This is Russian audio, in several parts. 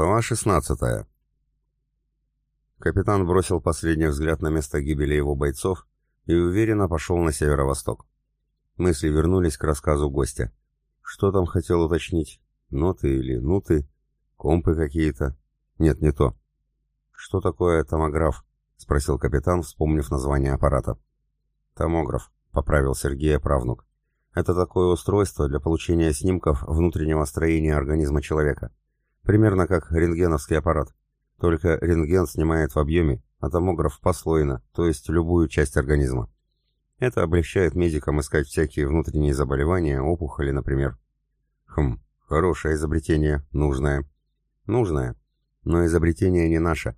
Глава 16. Капитан бросил последний взгляд на место гибели его бойцов и уверенно пошел на северо-восток. Мысли вернулись к рассказу гостя. Что там хотел уточнить? Ноты или нуты? Компы какие-то? Нет, не то. Что такое томограф? Спросил капитан, вспомнив название аппарата. Томограф, поправил Сергея правнук. Это такое устройство для получения снимков внутреннего строения организма человека. Примерно как рентгеновский аппарат. Только рентген снимает в объеме, а томограф послойно, то есть любую часть организма. Это облегчает медикам искать всякие внутренние заболевания, опухоли, например. Хм, хорошее изобретение, нужное. Нужное. Но изобретение не наше.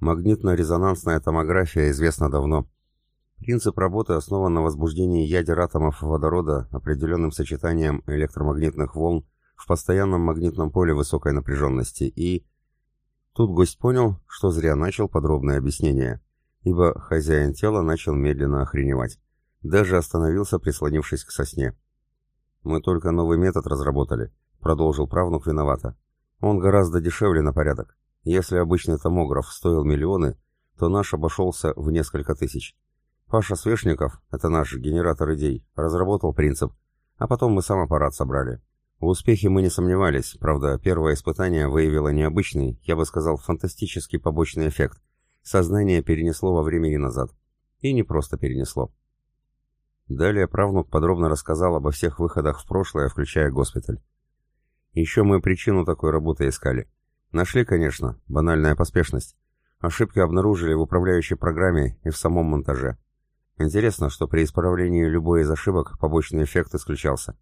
Магнитно-резонансная томография известна давно. Принцип работы основан на возбуждении ядер атомов водорода определенным сочетанием электромагнитных волн в постоянном магнитном поле высокой напряженности и... Тут гость понял, что зря начал подробное объяснение, ибо хозяин тела начал медленно охреневать. Даже остановился, прислонившись к сосне. «Мы только новый метод разработали», — продолжил правнук виновато. «Он гораздо дешевле на порядок. Если обычный томограф стоил миллионы, то наш обошелся в несколько тысяч. Паша Свешников, это наш генератор идей, разработал принцип, а потом мы сам аппарат собрали. В успехе мы не сомневались, правда, первое испытание выявило необычный, я бы сказал, фантастический побочный эффект. Сознание перенесло во времени назад. И не просто перенесло. Далее правнук подробно рассказал обо всех выходах в прошлое, включая госпиталь. Еще мы причину такой работы искали. Нашли, конечно, банальная поспешность. Ошибки обнаружили в управляющей программе и в самом монтаже. Интересно, что при исправлении любой из ошибок побочный эффект исключался.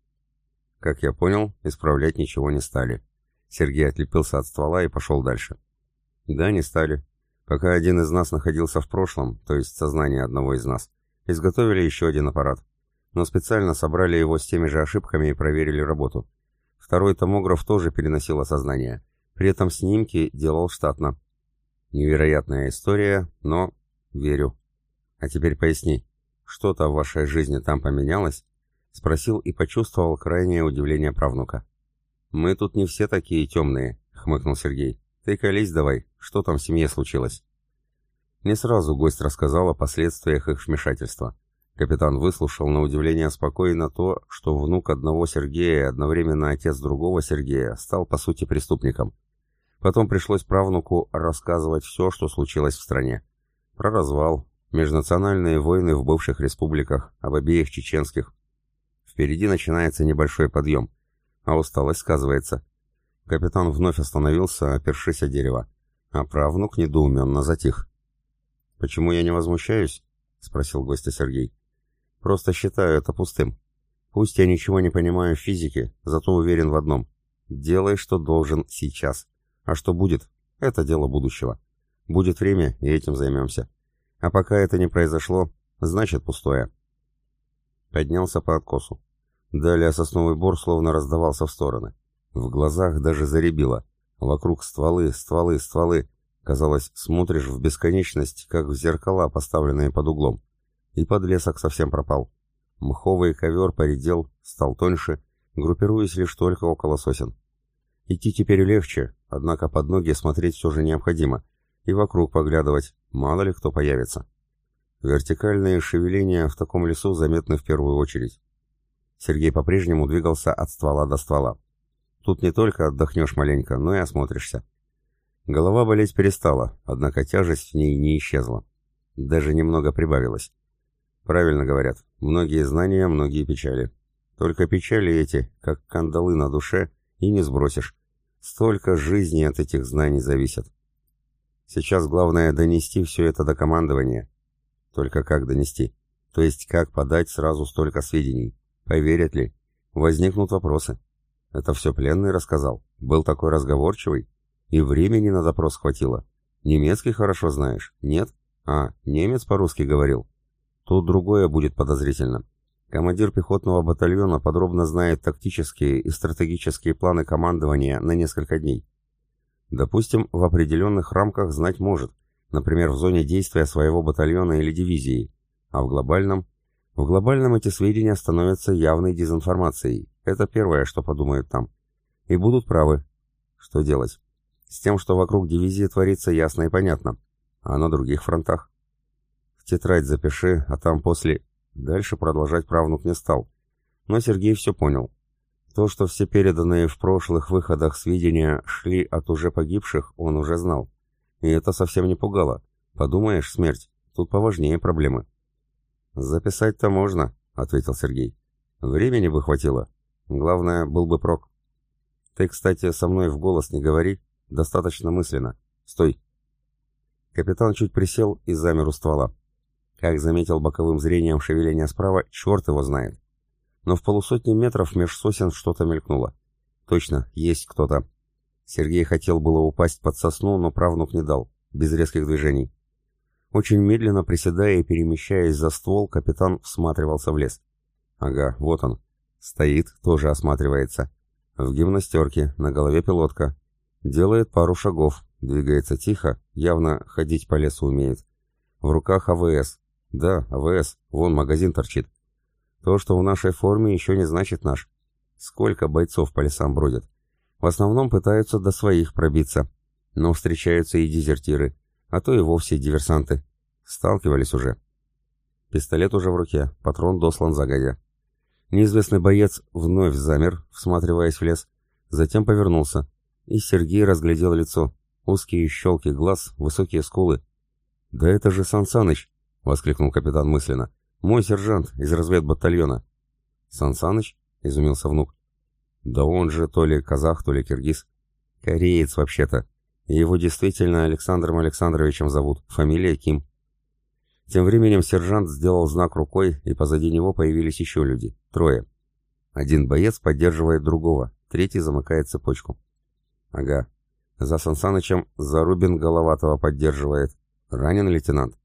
Как я понял, исправлять ничего не стали. Сергей отлепился от ствола и пошел дальше. Да, не стали. Пока один из нас находился в прошлом, то есть сознание одного из нас, изготовили еще один аппарат. Но специально собрали его с теми же ошибками и проверили работу. Второй томограф тоже переносил осознание. При этом снимки делал штатно. Невероятная история, но верю. А теперь поясни, что-то в вашей жизни там поменялось? Спросил и почувствовал крайнее удивление правнука. «Мы тут не все такие темные», — хмыкнул Сергей. «Ты колись давай, что там в семье случилось?» Не сразу гость рассказал о последствиях их вмешательства. Капитан выслушал на удивление спокойно то, что внук одного Сергея и одновременно отец другого Сергея стал по сути преступником. Потом пришлось правнуку рассказывать все, что случилось в стране. Про развал, межнациональные войны в бывших республиках, об обеих чеченских, Впереди начинается небольшой подъем, а усталость сказывается. Капитан вновь остановился, опершись о дерево, а правнук недоуменно затих. «Почему я не возмущаюсь?» — спросил гостя Сергей. «Просто считаю это пустым. Пусть я ничего не понимаю в физике, зато уверен в одном. Делай, что должен сейчас. А что будет, это дело будущего. Будет время, и этим займемся. А пока это не произошло, значит пустое» поднялся по откосу. Далее сосновый бор словно раздавался в стороны. В глазах даже заребило. Вокруг стволы, стволы, стволы. Казалось, смотришь в бесконечность, как в зеркала, поставленные под углом. И подлесок совсем пропал. Мховый ковер поредел, стал тоньше, группируясь лишь только около сосен. Идти теперь легче, однако под ноги смотреть все же необходимо. И вокруг поглядывать, мало ли кто появится. Вертикальные шевеления в таком лесу заметны в первую очередь. Сергей по-прежнему двигался от ствола до ствола. Тут не только отдохнешь маленько, но и осмотришься. Голова болеть перестала, однако тяжесть в ней не исчезла. Даже немного прибавилась. Правильно говорят, многие знания, многие печали. Только печали эти, как кандалы на душе, и не сбросишь. Столько жизни от этих знаний зависит. Сейчас главное донести все это до командования, только как донести? То есть как подать сразу столько сведений? Поверят ли? Возникнут вопросы. Это все пленный рассказал. Был такой разговорчивый. И времени на допрос хватило. Немецкий хорошо знаешь? Нет? А, немец по-русски говорил. Тут другое будет подозрительно. Командир пехотного батальона подробно знает тактические и стратегические планы командования на несколько дней. Допустим, в определенных рамках знать может, например, в зоне действия своего батальона или дивизии, а в глобальном... В глобальном эти сведения становятся явной дезинформацией. Это первое, что подумают там. И будут правы. Что делать? С тем, что вокруг дивизии творится ясно и понятно. А на других фронтах? В тетрадь запиши, а там после... Дальше продолжать правнук не стал. Но Сергей все понял. То, что все переданные в прошлых выходах сведения шли от уже погибших, он уже знал. И это совсем не пугало. Подумаешь, смерть. Тут поважнее проблемы. «Записать-то можно», — ответил Сергей. «Времени бы хватило. Главное, был бы прок». «Ты, кстати, со мной в голос не говори. Достаточно мысленно. Стой». Капитан чуть присел и замер у ствола. Как заметил боковым зрением шевеление справа, черт его знает. Но в полусотни метров меж сосен что-то мелькнуло. Точно, есть кто-то. Сергей хотел было упасть под сосну, но правнук не дал, без резких движений. Очень медленно приседая и перемещаясь за ствол, капитан всматривался в лес. Ага, вот он. Стоит, тоже осматривается. В гимнастерке, на голове пилотка. Делает пару шагов, двигается тихо, явно ходить по лесу умеет. В руках АВС. Да, АВС, вон магазин торчит. То, что в нашей форме, еще не значит наш. Сколько бойцов по лесам бродят. В основном пытаются до своих пробиться. Но встречаются и дезертиры а то и вовсе диверсанты. Сталкивались уже. Пистолет уже в руке, патрон дослан загодя. Неизвестный боец вновь замер, всматриваясь в лес, затем повернулся, и Сергей разглядел лицо. Узкие щелки глаз, высокие скулы. «Да это же Сан Саныч!» — воскликнул капитан мысленно. «Мой сержант из разведбатальона». «Сан Саныч?» — изумился внук. «Да он же то ли казах, то ли киргиз. Кореец вообще-то. Его действительно Александром Александровичем зовут, фамилия Ким. Тем временем сержант сделал знак рукой, и позади него появились еще люди, трое. Один боец поддерживает другого, третий замыкает цепочку. Ага. За Сансанычем Зарубин Головатого поддерживает. Ранен лейтенант.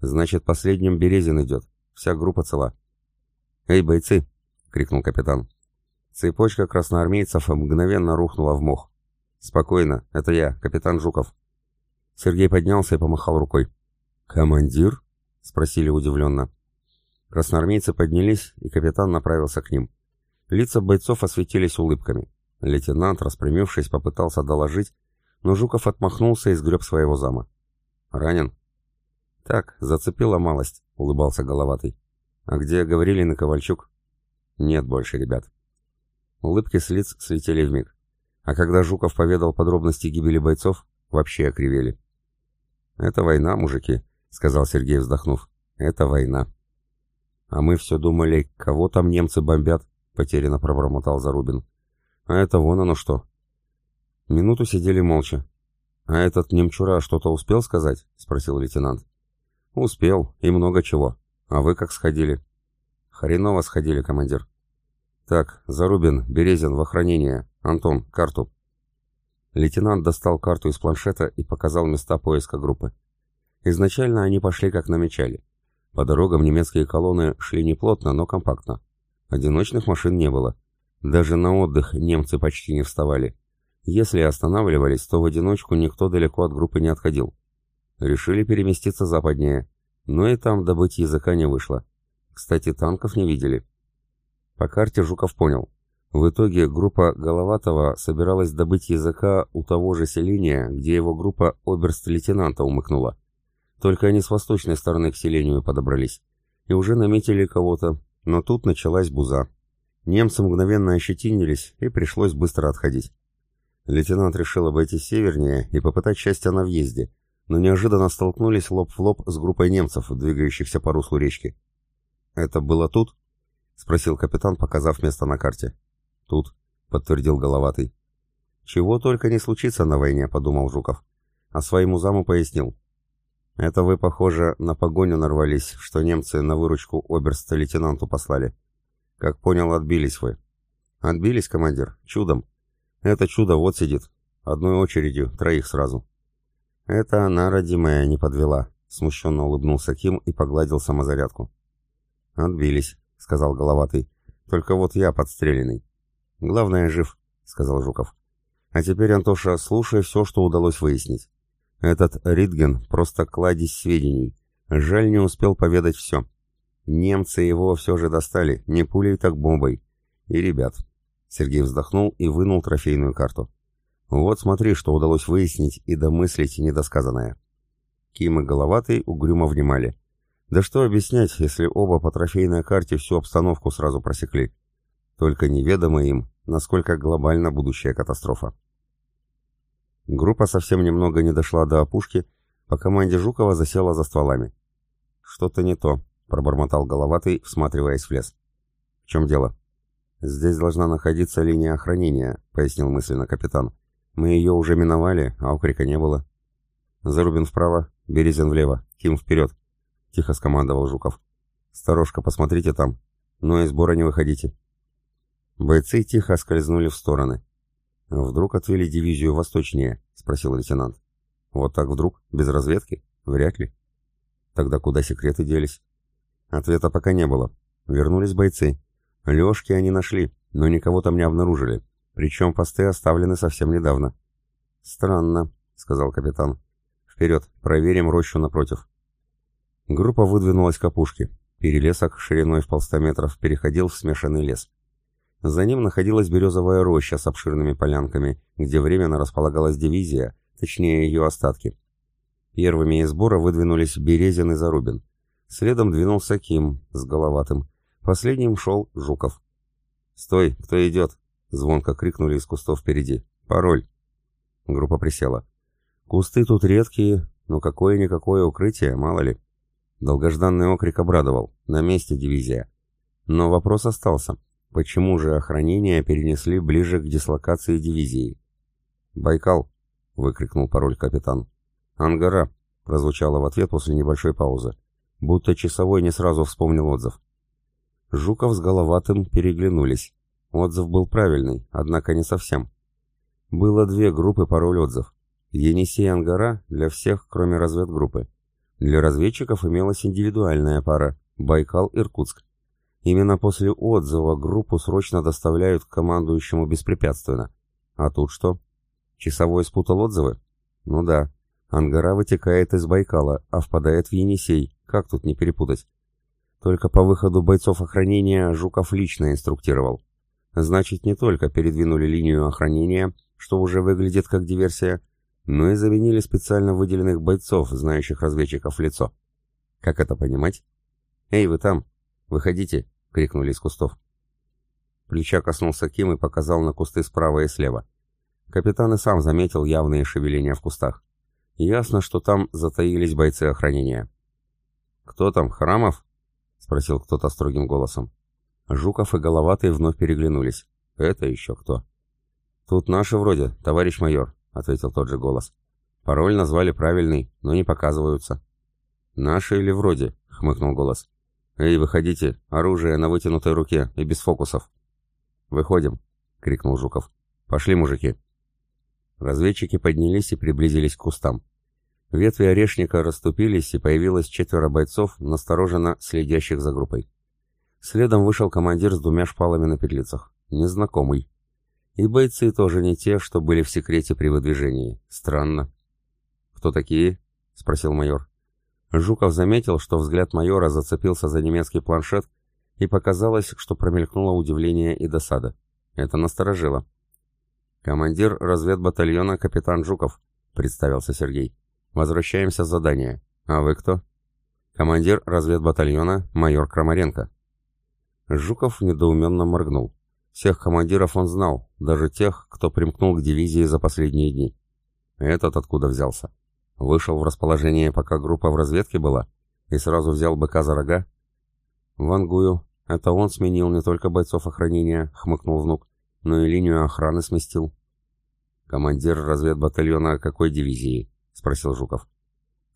Значит, последним Березин идет. Вся группа цела. «Эй, бойцы!» — крикнул капитан. Цепочка красноармейцев мгновенно рухнула в мох. «Спокойно, это я, капитан Жуков». Сергей поднялся и помахал рукой. «Командир?» — спросили удивленно. Красноармейцы поднялись, и капитан направился к ним. Лица бойцов осветились улыбками. Лейтенант, распрямившись, попытался доложить, но Жуков отмахнулся и сгреб своего зама. «Ранен?» «Так, зацепила малость», — улыбался Головатый. «А где говорили на Ковальчук?» «Нет больше, ребят». Улыбки с лиц слетели вмиг. А когда Жуков поведал подробности гибели бойцов, вообще окривели. «Это война, мужики», — сказал Сергей, вздохнув. «Это война». «А мы все думали, кого там немцы бомбят», — потерянно пробормотал Зарубин. «А это вон оно что». Минуту сидели молча. «А этот немчура что-то успел сказать?» — спросил лейтенант. «Успел, и много чего. А вы как сходили?» «Хреново сходили, командир». «Так, Зарубин, Березин в охранение. Антон, карту». Лейтенант достал карту из планшета и показал места поиска группы. Изначально они пошли как намечали. По дорогам немецкие колонны шли не плотно, но компактно. Одиночных машин не было. Даже на отдых немцы почти не вставали. Если останавливались, то в одиночку никто далеко от группы не отходил. Решили переместиться западнее, но и там добыть языка не вышло. Кстати, танков не видели. По карте Жуков понял. В итоге группа Головатова собиралась добыть языка у того же селения, где его группа оберст-лейтенанта умыкнула. Только они с восточной стороны к селению подобрались. И уже наметили кого-то, но тут началась буза. Немцы мгновенно ощетинились, и пришлось быстро отходить. Лейтенант решил обойти севернее и попытать счастье на въезде, но неожиданно столкнулись лоб в лоб с группой немцев, двигающихся по руслу речки. «Это было тут?» — спросил капитан, показав место на карте. «Тут», — подтвердил Головатый. «Чего только не случится на войне», — подумал Жуков. А своему заму пояснил. «Это вы, похоже, на погоню нарвались, что немцы на выручку оберста-лейтенанту послали. Как понял, отбились вы». «Отбились, командир, чудом. Это чудо вот сидит. Одной очередью, троих сразу». «Это она, родимая, не подвела», — смущенно улыбнулся Ким и погладил самозарядку. «Отбились», — сказал Головатый. «Только вот я подстреленный». «Главное, жив», — сказал Жуков. «А теперь, Антоша, слушай все, что удалось выяснить. Этот Ритген просто кладезь сведений. Жаль, не успел поведать все. Немцы его все же достали, не пулей, так бомбой. И ребят». Сергей вздохнул и вынул трофейную карту. Вот смотри, что удалось выяснить и домыслить недосказанное. Ким и Головатый угрюмо внимали. Да что объяснять, если оба по трофейной карте всю обстановку сразу просекли. Только неведомо им, насколько глобальна будущая катастрофа. Группа совсем немного не дошла до опушки, по команде Жукова засела за стволами. «Что-то не то», — пробормотал Головатый, всматриваясь в лес. «В чем дело?» «Здесь должна находиться линия охранения», — пояснил мысленно капитан. «Мы ее уже миновали, а укрика не было». «Зарубин вправо, Березин влево, Ким вперед», — тихо скомандовал Жуков. «Сторожка, посмотрите там, но из сбора не выходите». Бойцы тихо скользнули в стороны. «Вдруг отвели дивизию восточнее?» — спросил лейтенант. «Вот так вдруг? Без разведки? Вряд ли». «Тогда куда секреты делись?» Ответа пока не было. Вернулись бойцы. Лёшки они нашли, но никого там не обнаружили. Причем посты оставлены совсем недавно. «Странно», — сказал капитан. «Вперед, проверим рощу напротив». Группа выдвинулась к опушке. Перелесок шириной в полста метров переходил в смешанный лес. За ним находилась березовая роща с обширными полянками, где временно располагалась дивизия, точнее ее остатки. Первыми из сбора выдвинулись Березин и Зарубин. Следом двинулся Ким с Головатым. Последним шел Жуков. «Стой, кто идет?» — звонко крикнули из кустов впереди. «Пароль!» Группа присела. Кусты тут редкие, но какое-никакое укрытие, мало ли. Долгожданный окрик обрадовал. На месте дивизия. Но вопрос остался. Почему же охранение перенесли ближе к дислокации дивизии? «Байкал!» — выкрикнул пароль капитан. «Ангара!» — прозвучало в ответ после небольшой паузы. Будто часовой не сразу вспомнил отзыв. Жуков с Головатым переглянулись. Отзыв был правильный, однако не совсем. Было две группы пароль-отзыв. Енисей-Ангара для всех, кроме разведгруппы. Для разведчиков имелась индивидуальная пара Байкал-Иркутск. Именно после отзыва группу срочно доставляют к командующему беспрепятственно. А тут что? Часовой спутал отзывы? Ну да. Ангара вытекает из Байкала, а впадает в Енисей. Как тут не перепутать? Только по выходу бойцов охранения Жуков лично инструктировал. Значит, не только передвинули линию охранения, что уже выглядит как диверсия, но и заменили специально выделенных бойцов, знающих разведчиков в лицо. Как это понимать? «Эй, вы там! Выходите!» — крикнули из кустов. Плеча коснулся Ким и показал на кусты справа и слева. Капитан и сам заметил явные шевеления в кустах. Ясно, что там затаились бойцы охранения. «Кто там, Храмов?» — спросил кто-то строгим голосом. Жуков и Головатый вновь переглянулись. «Это еще кто?» «Тут наши вроде, товарищ майор», — ответил тот же голос. «Пароль назвали правильный, но не показываются». «Наши или вроде?» — хмыкнул голос. «Эй, выходите! Оружие на вытянутой руке и без фокусов!» «Выходим!» — крикнул Жуков. «Пошли, мужики!» Разведчики поднялись и приблизились к кустам. Ветви орешника расступились, и появилось четверо бойцов, настороженно следящих за группой. Следом вышел командир с двумя шпалами на петлицах. Незнакомый. И бойцы тоже не те, что были в секрете при выдвижении. Странно. «Кто такие?» — спросил майор. Жуков заметил, что взгляд майора зацепился за немецкий планшет, и показалось, что промелькнуло удивление и досада. Это насторожило. «Командир разведбатальона капитан Жуков», — представился Сергей. «Возвращаемся с задания. А вы кто?» «Командир разведбатальона майор Крамаренко». Жуков недоуменно моргнул. Всех командиров он знал, даже тех, кто примкнул к дивизии за последние дни. Этот откуда взялся? Вышел в расположение, пока группа в разведке была, и сразу взял быка за рога? Вангую. Это он сменил не только бойцов охранения, хмыкнул внук, но и линию охраны сместил. Командир разведбатальона какой дивизии? Спросил Жуков.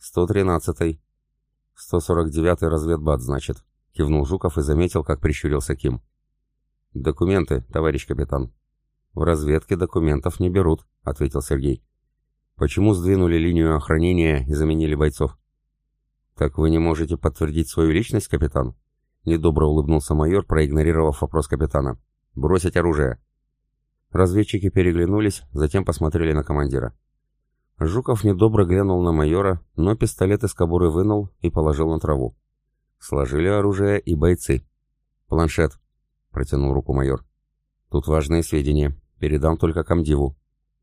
113-й. 149-й разведбат, значит. Кивнул Жуков и заметил, как прищурился Ким. «Документы, товарищ капитан». «В разведке документов не берут», — ответил Сергей. «Почему сдвинули линию охранения и заменили бойцов?» «Так вы не можете подтвердить свою личность, капитан?» Недобро улыбнулся майор, проигнорировав вопрос капитана. «Бросить оружие!» Разведчики переглянулись, затем посмотрели на командира. Жуков недобро глянул на майора, но пистолет из кобуры вынул и положил на траву. Сложили оружие и бойцы. «Планшет», протянул руку майор. «Тут важные сведения. Передам только комдиву».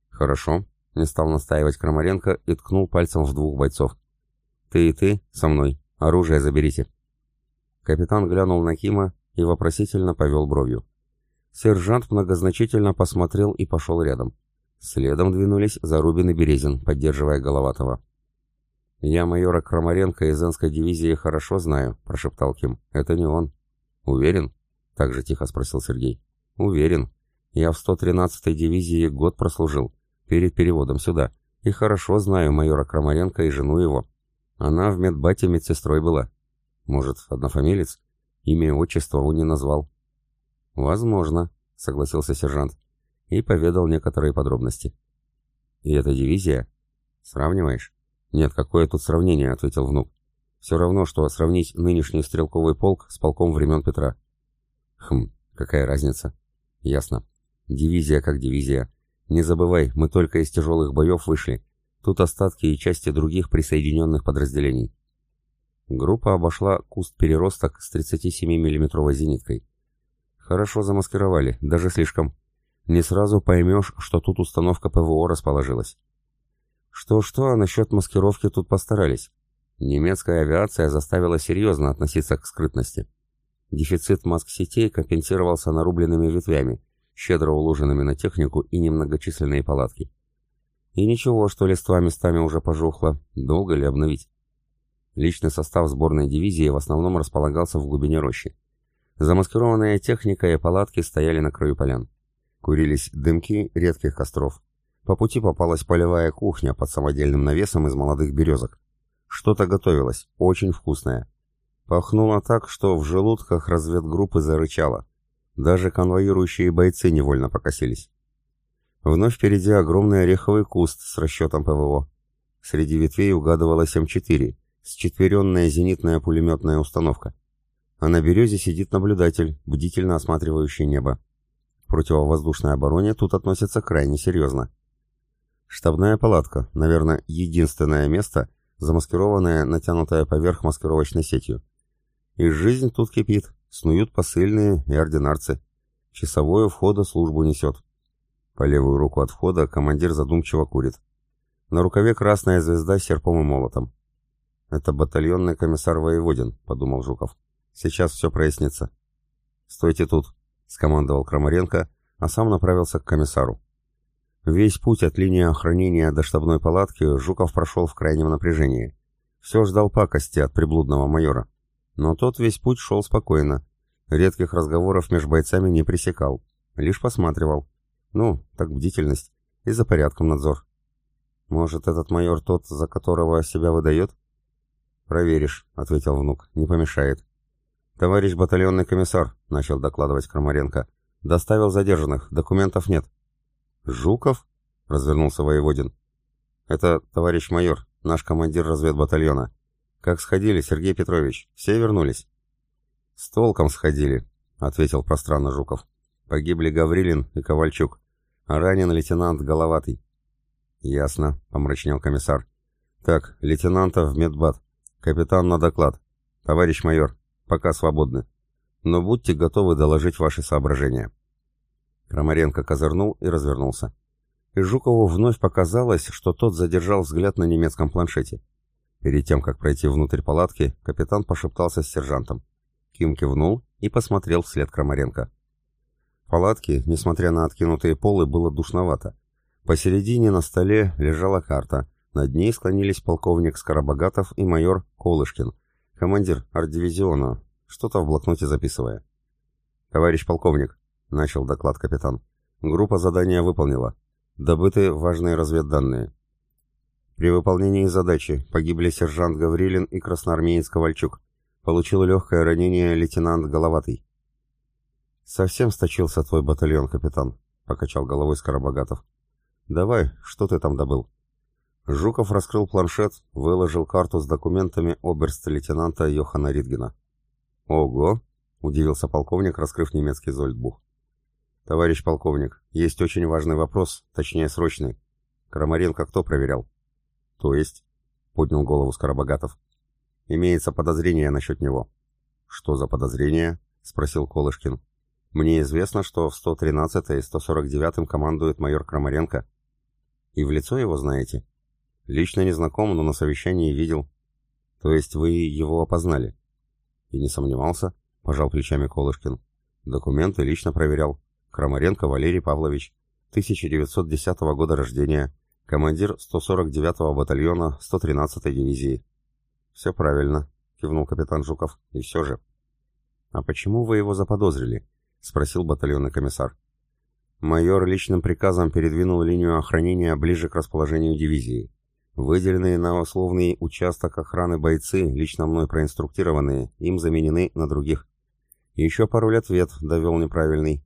«Хорошо», — не стал настаивать Крамаренко и ткнул пальцем в двух бойцов. «Ты и ты со мной. Оружие заберите». Капитан глянул на Кима и вопросительно повел бровью. Сержант многозначительно посмотрел и пошел рядом. Следом двинулись Зарубин и Березин, поддерживая Головатого. «Я майора Крамаренко из Энской дивизии хорошо знаю», — прошептал Ким. «Это не он». «Уверен?» — так же тихо спросил Сергей. «Уверен. Я в 113-й дивизии год прослужил, перед переводом сюда, и хорошо знаю майора Крамаренко и жену его. Она в медбате медсестрой была. Может, однофамилец? Имя отчество он не назвал». «Возможно», — согласился сержант и поведал некоторые подробности. «И эта дивизия? Сравниваешь?» «Нет, какое тут сравнение», — ответил внук. «Все равно, что сравнить нынешний стрелковый полк с полком времен Петра». «Хм, какая разница?» «Ясно. Дивизия как дивизия. Не забывай, мы только из тяжелых боев вышли. Тут остатки и части других присоединенных подразделений». Группа обошла куст переросток с 37 миллиметровой зениткой. Хорошо замаскировали, даже слишком. Не сразу поймешь, что тут установка ПВО расположилась. Что-что, а насчет маскировки тут постарались. Немецкая авиация заставила серьезно относиться к скрытности. Дефицит маск-сетей компенсировался нарубленными ветвями, щедро уложенными на технику и немногочисленные палатки. И ничего, что листва местами уже пожухло, долго ли обновить? Личный состав сборной дивизии в основном располагался в глубине рощи. Замаскированная техника и палатки стояли на краю полян. Курились дымки редких костров. По пути попалась полевая кухня под самодельным навесом из молодых березок. Что-то готовилось, очень вкусное. Пахнуло так, что в желудках разведгруппы зарычало. Даже конвоирующие бойцы невольно покосились. Вновь впереди огромный ореховый куст с расчетом ПВО. Среди ветвей угадывалась М4, счетверенная зенитная пулеметная установка. А на березе сидит наблюдатель, бдительно осматривающий небо. К противовоздушной обороне тут относятся крайне серьезно. Штабная палатка, наверное, единственное место, замаскированное, натянутое поверх маскировочной сетью. И жизнь тут кипит, снуют посыльные и ординарцы. Часовое входа службу несет. По левую руку от входа командир задумчиво курит. На рукаве красная звезда с серпом и молотом. «Это батальонный комиссар Воеводин», — подумал Жуков. «Сейчас все прояснится». «Стойте тут», — скомандовал Крамаренко, а сам направился к комиссару. Весь путь от линии охранения до штабной палатки Жуков прошел в крайнем напряжении. Все ждал пакости от приблудного майора. Но тот весь путь шел спокойно. Редких разговоров между бойцами не пресекал. Лишь посматривал. Ну, так бдительность. И за порядком надзор. Может, этот майор тот, за которого себя выдает? «Проверишь», — ответил внук. «Не помешает». «Товарищ батальонный комиссар», — начал докладывать Крамаренко. «Доставил задержанных. Документов нет». «Жуков?» — развернулся воеводин. «Это товарищ майор, наш командир разведбатальона. Как сходили, Сергей Петрович? Все вернулись?» «С толком сходили», — ответил пространно Жуков. «Погибли Гаврилин и Ковальчук, а ранен лейтенант Головатый». «Ясно», — помрачнел комиссар. «Так, лейтенанта в медбат. Капитан на доклад. Товарищ майор, пока свободны. Но будьте готовы доложить ваши соображения». Крамаренко козырнул и развернулся. И Жукову вновь показалось, что тот задержал взгляд на немецком планшете. Перед тем, как пройти внутрь палатки, капитан пошептался с сержантом. Ким кивнул и посмотрел вслед Крамаренко. В палатке, несмотря на откинутые полы, было душновато. Посередине на столе лежала карта. Над ней склонились полковник Скоробогатов и майор Колышкин, командир арт-дивизиона, что-то в блокноте записывая. «Товарищ полковник», начал доклад капитан. Группа задания выполнила. Добыты важные разведданные. При выполнении задачи погибли сержант Гаврилин и красноармеец Ковальчук. Получил легкое ранение лейтенант Головатый. «Совсем сточился твой батальон, капитан», — покачал головой Скоробогатов. «Давай, что ты там добыл?» Жуков раскрыл планшет, выложил карту с документами оберст-лейтенанта Йохана Ридгена. «Ого!» — удивился полковник, раскрыв немецкий зольдбух. «Товарищ полковник, есть очень важный вопрос, точнее срочный. Крамаренко кто проверял?» «То есть?» — поднял голову Скоробогатов. «Имеется подозрение насчет него». «Что за подозрение?» — спросил Колышкин. «Мне известно, что в 113 и 149 командует майор Крамаренко». И в лицо его знаете? Лично не знаком, но на совещании видел. То есть вы его опознали? И не сомневался, пожал плечами Колышкин. Документы лично проверял. Крамаренко Валерий Павлович, 1910 года рождения, командир 149-го батальона 113-й дивизии. Все правильно, кивнул капитан Жуков. И все же. А почему вы его заподозрили? спросил батальонный комиссар. Майор личным приказом передвинул линию охранения ближе к расположению дивизии. Выделенные на условный участок охраны бойцы, лично мной проинструктированные, им заменены на других. Еще пару лет вет довел неправильный.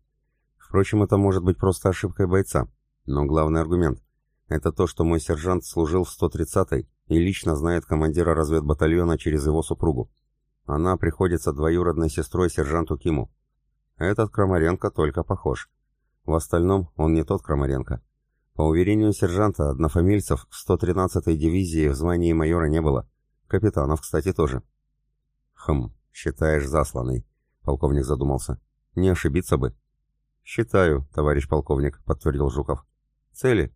Впрочем, это может быть просто ошибкой бойца. Но главный аргумент – это то, что мой сержант служил в 130-й и лично знает командира разведбатальона через его супругу. Она приходится двоюродной сестрой сержанту Киму. Этот Крамаренко только похож. В остальном он не тот Крамаренко. По уверению сержанта, однофамильцев в 113-й дивизии в звании майора не было. Капитанов, кстати, тоже. Хм, считаешь засланный, полковник задумался. Не ошибиться бы. Считаю, товарищ полковник, подтвердил Жуков. Цели?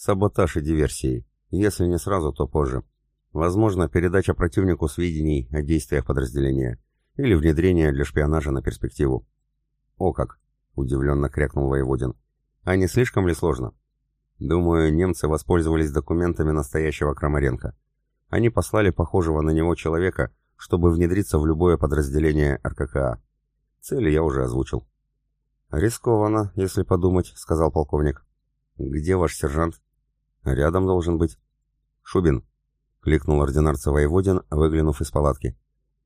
Саботаж и диверсии. Если не сразу, то позже. Возможно, передача противнику сведений о действиях подразделения или внедрение для шпионажа на перспективу. О как! Удивленно крякнул воеводин. А не слишком ли сложно? Думаю, немцы воспользовались документами настоящего Крамаренко. Они послали похожего на него человека, чтобы внедриться в любое подразделение РККА. Цели я уже озвучил. «Рискованно, если подумать», — сказал полковник. «Где ваш сержант?» «Рядом должен быть». «Шубин», — кликнул ординарца Воеводин, выглянув из палатки.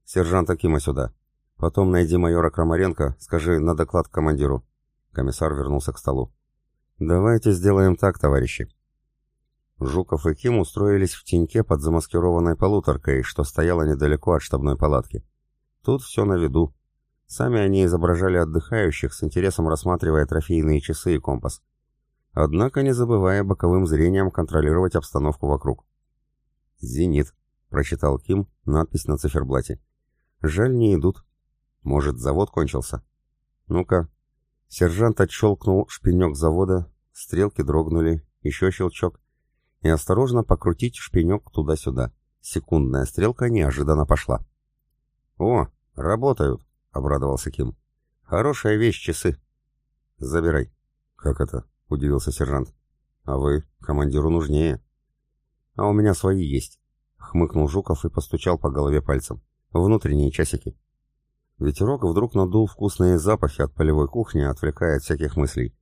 «Сержант Акима сюда. Потом найди майора Крамаренко, скажи на доклад командиру». Комиссар вернулся к столу. «Давайте сделаем так, товарищи». Жуков и Ким устроились в теньке под замаскированной полуторкой, что стояла недалеко от штабной палатки. Тут все на виду. Сами они изображали отдыхающих, с интересом рассматривая трофейные часы и компас. Однако не забывая боковым зрением контролировать обстановку вокруг. «Зенит», — прочитал Ким надпись на циферблате. «Жаль, не идут. Может, завод кончился? Ну-ка». Сержант отщелкнул шпинек завода, Стрелки дрогнули, еще щелчок, и осторожно покрутить шпинек туда-сюда. Секундная стрелка неожиданно пошла. «О, работают!» — обрадовался Ким. «Хорошая вещь, часы». «Забирай». «Как это?» — удивился сержант. «А вы командиру нужнее». «А у меня свои есть», — хмыкнул Жуков и постучал по голове пальцем. «Внутренние часики». Ветерок вдруг надул вкусные запахи от полевой кухни, отвлекая от всяких мыслей.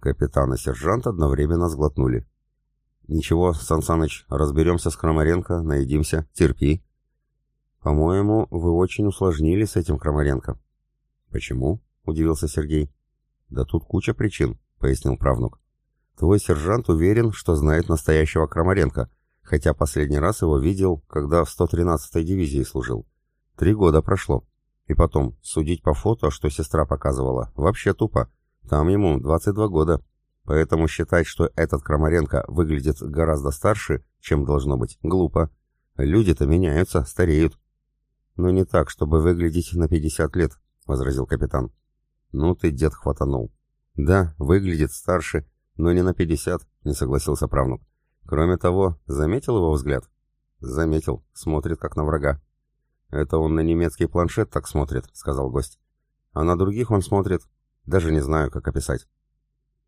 Капитан и сержант одновременно сглотнули. «Ничего, Сан Саныч, разберемся с Крамаренко, наедимся, терпи». «По-моему, вы очень усложнили с этим Крамаренко». «Почему?» — удивился Сергей. «Да тут куча причин», — пояснил правнук. «Твой сержант уверен, что знает настоящего Крамаренко, хотя последний раз его видел, когда в 113-й дивизии служил. Три года прошло. И потом, судить по фото, что сестра показывала, вообще тупо. Там ему 22 года, поэтому считать, что этот Крамаренко выглядит гораздо старше, чем должно быть, глупо. Люди-то меняются, стареют. Но не так, чтобы выглядеть на 50 лет, возразил капитан. Ну ты, дед, хватанул. Да, выглядит старше, но не на 50, не согласился правнук. Кроме того, заметил его взгляд? Заметил, смотрит как на врага. Это он на немецкий планшет так смотрит, сказал гость. А на других он смотрит, даже не знаю, как описать.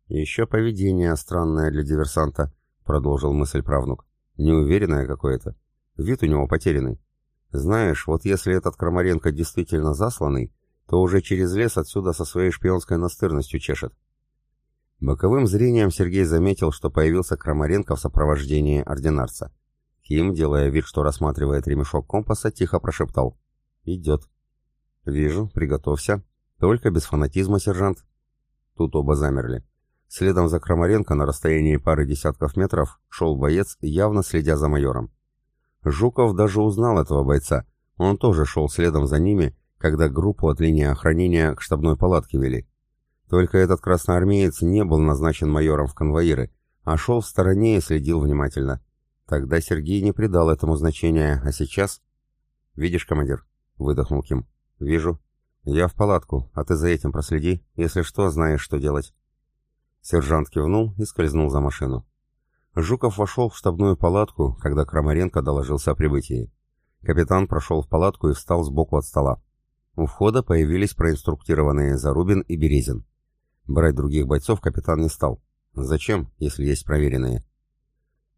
«Еще поведение странное для диверсанта», — продолжил мысль правнук. «Неуверенное какое-то. Вид у него потерянный. Знаешь, вот если этот Крамаренко действительно засланный, то уже через лес отсюда со своей шпионской настырностью чешет». Боковым зрением Сергей заметил, что появился Крамаренко в сопровождении ординарца. Ким, делая вид, что рассматривает ремешок компаса, тихо прошептал. «Идет». «Вижу, приготовься», только без фанатизма, сержант. Тут оба замерли. Следом за Крамаренко на расстоянии пары десятков метров шел боец, явно следя за майором. Жуков даже узнал этого бойца. Он тоже шел следом за ними, когда группу от линии охранения к штабной палатке вели. Только этот красноармеец не был назначен майором в конвоиры, а шел в стороне и следил внимательно. Тогда Сергей не придал этому значения, а сейчас... «Видишь, командир?» — выдохнул Ким. «Вижу. «Я в палатку, а ты за этим проследи. Если что, знаешь, что делать». Сержант кивнул и скользнул за машину. Жуков вошел в штабную палатку, когда Крамаренко доложился о прибытии. Капитан прошел в палатку и встал сбоку от стола. У входа появились проинструктированные Зарубин и Березин. Брать других бойцов капитан не стал. Зачем, если есть проверенные?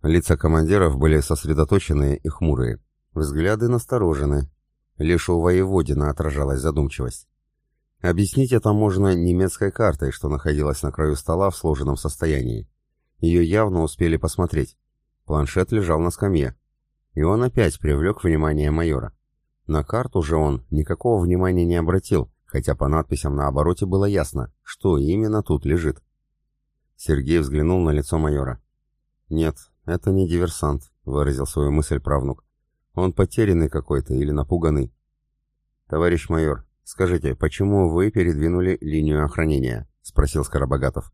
Лица командиров были сосредоточенные и хмурые. Взгляды насторожены. Лишь у воеводина отражалась задумчивость. Объяснить это можно немецкой картой, что находилась на краю стола в сложенном состоянии. Ее явно успели посмотреть. Планшет лежал на скамье. И он опять привлек внимание майора. На карту же он никакого внимания не обратил, хотя по надписям на обороте было ясно, что именно тут лежит. Сергей взглянул на лицо майора. «Нет, это не диверсант», — выразил свою мысль правнук. «Он потерянный какой-то или напуганный». «Товарищ майор, скажите, почему вы передвинули линию охранения?» — спросил Скоробогатов.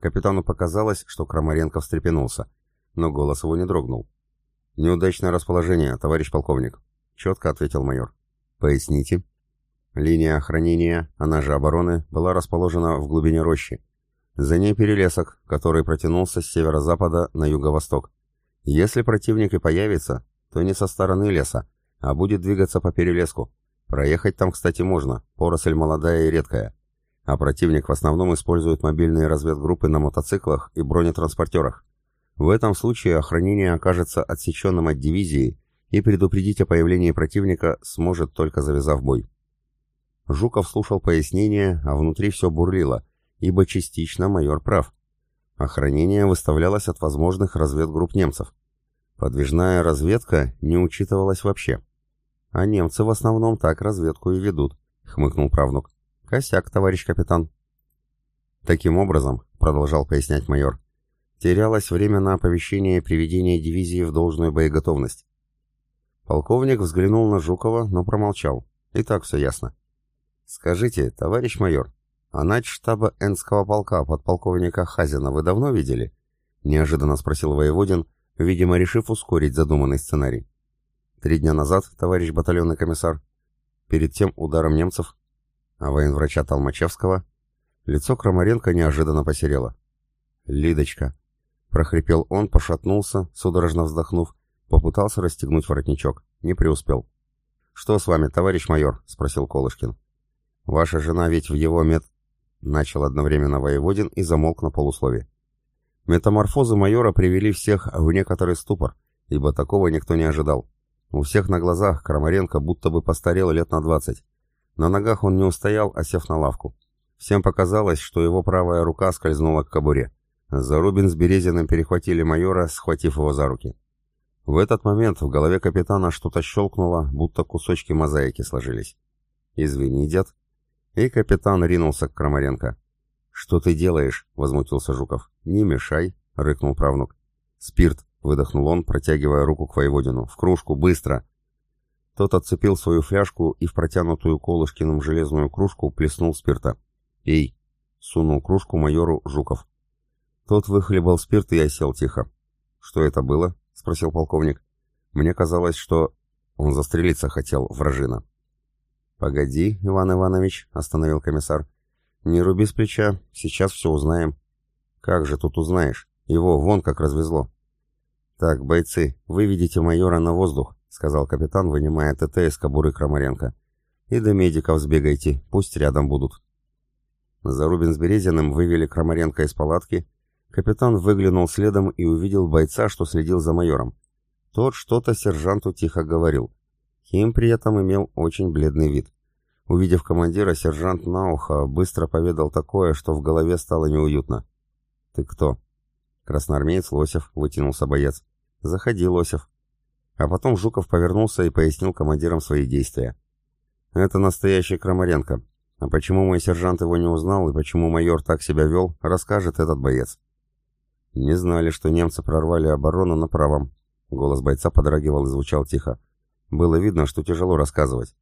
Капитану показалось, что Крамаренко встрепенулся, но голос его не дрогнул. «Неудачное расположение, товарищ полковник», — четко ответил майор. «Поясните». Линия охранения, она же обороны, была расположена в глубине рощи. За ней перелесок, который протянулся с северо-запада на юго-восток. Если противник и появится, то не со стороны леса, а будет двигаться по перелеску. Проехать там, кстати, можно, поросль молодая и редкая а противник в основном использует мобильные разведгруппы на мотоциклах и бронетранспортерах. В этом случае охранение окажется отсеченным от дивизии и предупредить о появлении противника сможет только завязав бой. Жуков слушал пояснения, а внутри все бурлило, ибо частично майор прав. Охранение выставлялось от возможных разведгрупп немцев. Подвижная разведка не учитывалась вообще. А немцы в основном так разведку и ведут, хмыкнул правнук. «Косяк, товарищ капитан». Таким образом, продолжал пояснять майор, терялось время на оповещение и приведение дивизии в должную боеготовность. Полковник взглянул на Жукова, но промолчал. И так все ясно. «Скажите, товарищ майор, а нач штаба Энского полка подполковника Хазина вы давно видели?» Неожиданно спросил воеводин, видимо, решив ускорить задуманный сценарий. «Три дня назад, товарищ батальонный комиссар, перед тем ударом немцев а военврача Толмачевского лицо Крамаренко неожиданно посерело. «Лидочка!» — прохрипел он, пошатнулся, судорожно вздохнув, попытался расстегнуть воротничок. Не преуспел. «Что с вами, товарищ майор?» — спросил Колышкин. «Ваша жена ведь в его мет...» Начал одновременно воеводин и замолк на полуслове. Метаморфозы майора привели всех в некоторый ступор, ибо такого никто не ожидал. У всех на глазах Крамаренко будто бы постарел лет на двадцать, на ногах он не устоял, осев на лавку. Всем показалось, что его правая рука скользнула к кобуре. Зарубин с Березиным перехватили майора, схватив его за руки. В этот момент в голове капитана что-то щелкнуло, будто кусочки мозаики сложились. «Извини, дед». И капитан ринулся к Крамаренко. «Что ты делаешь?» — возмутился Жуков. «Не мешай», — рыкнул правнук. «Спирт», — выдохнул он, протягивая руку к воеводину. «В кружку, быстро!» Тот отцепил свою фляжку и в протянутую Колышкиным железную кружку плеснул спирта. «Эй!» — сунул кружку майору Жуков. Тот выхлебал спирт и осел тихо. «Что это было?» — спросил полковник. «Мне казалось, что...» Он застрелиться хотел, вражина. «Погоди, Иван Иванович», — остановил комиссар. «Не руби с плеча, сейчас все узнаем». «Как же тут узнаешь? Его вон как развезло». «Так, бойцы, выведите майора на воздух сказал капитан, вынимая ТТ из кобуры Крамаренко. «И до медиков сбегайте, пусть рядом будут». Зарубин с Березиным вывели Крамаренко из палатки. Капитан выглянул следом и увидел бойца, что следил за майором. Тот что-то сержанту тихо говорил. Хим при этом имел очень бледный вид. Увидев командира, сержант на ухо быстро поведал такое, что в голове стало неуютно. «Ты кто?» «Красноармеец Лосев», — вытянулся боец. «Заходи, Лосев». А потом Жуков повернулся и пояснил командирам свои действия. «Это настоящий Крамаренко. А почему мой сержант его не узнал и почему майор так себя вел, расскажет этот боец». «Не знали, что немцы прорвали оборону на правом». Голос бойца подрагивал и звучал тихо. Было видно, что тяжело рассказывать.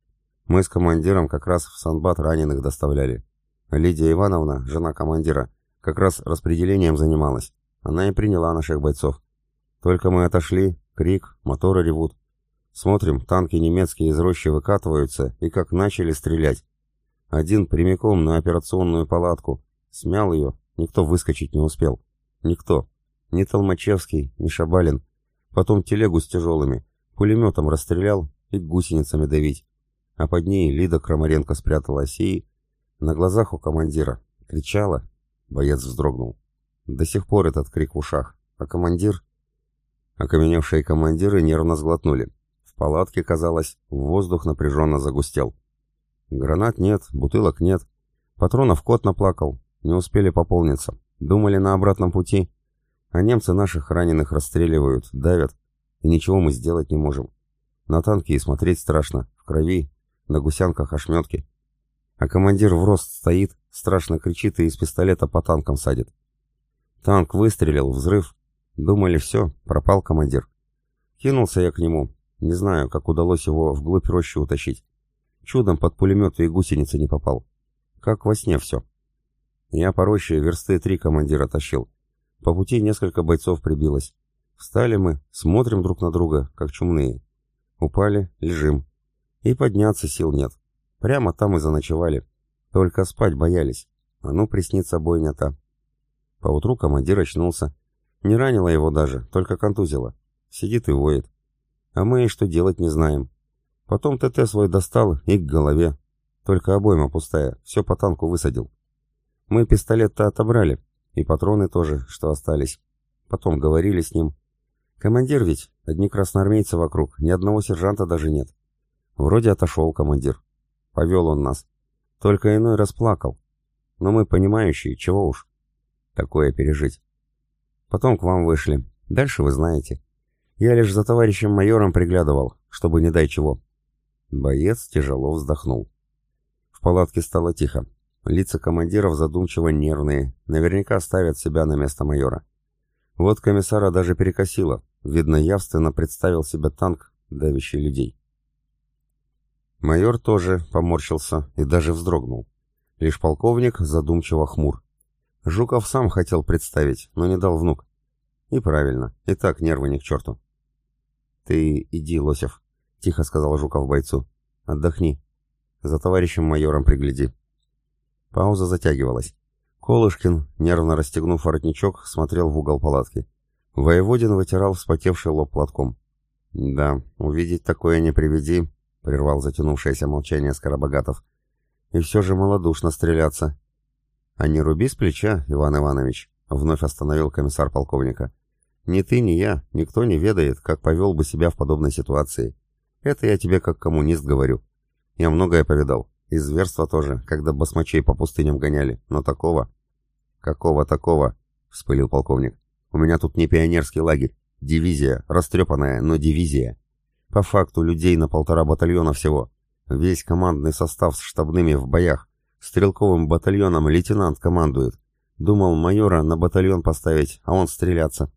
Мы с командиром как раз в Санбат раненых доставляли. Лидия Ивановна, жена командира, как раз распределением занималась. Она и приняла наших бойцов. Только мы отошли, Крик, моторы ревут. Смотрим, танки немецкие из рощи выкатываются и как начали стрелять. Один прямиком на операционную палатку. Смял ее, никто выскочить не успел. Никто. Ни Толмачевский, ни Шабалин. Потом телегу с тяжелыми, пулеметом расстрелял и гусеницами давить. А под ней Лида Крамаренко спряталась и... На глазах у командира. Кричала. Боец вздрогнул. До сих пор этот крик в ушах. А командир... Окаменевшие командиры нервно сглотнули. В палатке, казалось, воздух напряженно загустел. Гранат нет, бутылок нет. Патронов кот наплакал. Не успели пополниться. Думали на обратном пути. А немцы наших раненых расстреливают, давят. И ничего мы сделать не можем. На танки и смотреть страшно. В крови, на гусянках ошметки. А командир в рост стоит, страшно кричит и из пистолета по танкам садит. Танк выстрелил, взрыв. Думали, все, пропал командир. Кинулся я к нему. Не знаю, как удалось его вглубь рощи утащить. Чудом под пулеметы и гусеницы не попал. Как во сне все. Я по роще версты три командира тащил. По пути несколько бойцов прибилось. Встали мы, смотрим друг на друга, как чумные. Упали, лежим. И подняться сил нет. Прямо там и заночевали. Только спать боялись. А ну, приснится бойня та. Поутру командир очнулся. Не ранило его даже, только контузило. Сидит и воет. А мы и что делать не знаем. Потом ТТ свой достал и к голове. Только обойма пустая, все по танку высадил. Мы пистолет-то отобрали, и патроны тоже, что остались. Потом говорили с ним. Командир ведь, одни красноармейцы вокруг, ни одного сержанта даже нет. Вроде отошел командир. Повел он нас. Только иной расплакал. Но мы понимающие, чего уж. Такое пережить. Потом к вам вышли. Дальше вы знаете. Я лишь за товарищем майором приглядывал, чтобы не дай чего. Боец тяжело вздохнул. В палатке стало тихо. Лица командиров задумчиво нервные, наверняка ставят себя на место майора. Вот комиссара даже перекосило, видно явственно представил себе танк, давящий людей. Майор тоже поморщился и даже вздрогнул. Лишь полковник задумчиво хмур. Жуков сам хотел представить, но не дал внук. И правильно, и так нервы не к черту. «Ты иди, Лосев», — тихо сказал Жуков бойцу. «Отдохни. За товарищем майором пригляди». Пауза затягивалась. Колышкин, нервно расстегнув воротничок, смотрел в угол палатки. Воеводин вытирал вспотевший лоб платком. «Да, увидеть такое не приведи», — прервал затянувшееся молчание Скоробогатов. «И все же малодушно стреляться». «А не руби с плеча, Иван Иванович», — вновь остановил комиссар полковника. «Ни ты, ни я, никто не ведает, как повел бы себя в подобной ситуации. Это я тебе как коммунист говорю. Я многое повидал. И зверства тоже, когда басмачей по пустыням гоняли. Но такого...» «Какого такого?» — вспылил полковник. «У меня тут не пионерский лагерь. Дивизия, растрепанная, но дивизия. По факту людей на полтора батальона всего. Весь командный состав с штабными в боях. Стрелковым батальоном лейтенант командует. Думал майора на батальон поставить, а он стреляться.